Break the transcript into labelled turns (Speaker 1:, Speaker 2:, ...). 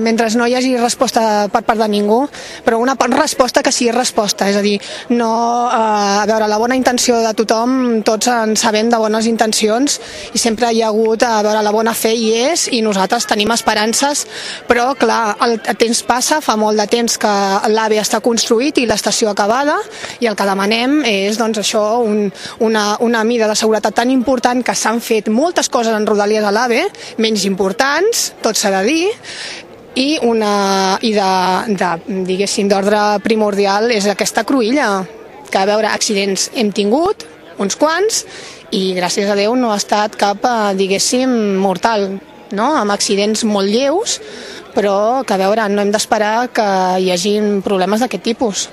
Speaker 1: Mentre no hi hagi resposta per part de ningú, però una resposta que sigui resposta, és a dir, no, eh, a veure, la bona intenció de tothom, tots en sabem de bones intencions i sempre hi ha hagut, a veure, la bona fe hi és i nosaltres tenim esperances, però clar, el temps passa, fa molt de temps que l'AVE està construït i l'estació acabada i el que demanem és doncs això, un, una, una mida de seguretat tan important que s'han fet moltes coses en Rodalies a l'AVE, menys importants, tot s'ha de dir, i, una, i de, de diguéssim, d'ordre primordial és aquesta cruïlla, que a veure, accidents hem tingut, uns quants, i gràcies a Déu no ha estat cap, eh, diguéssim, mortal, no? amb accidents molt lleus, però que a veure, no hem d'esperar que hi hagin problemes d'aquest tipus.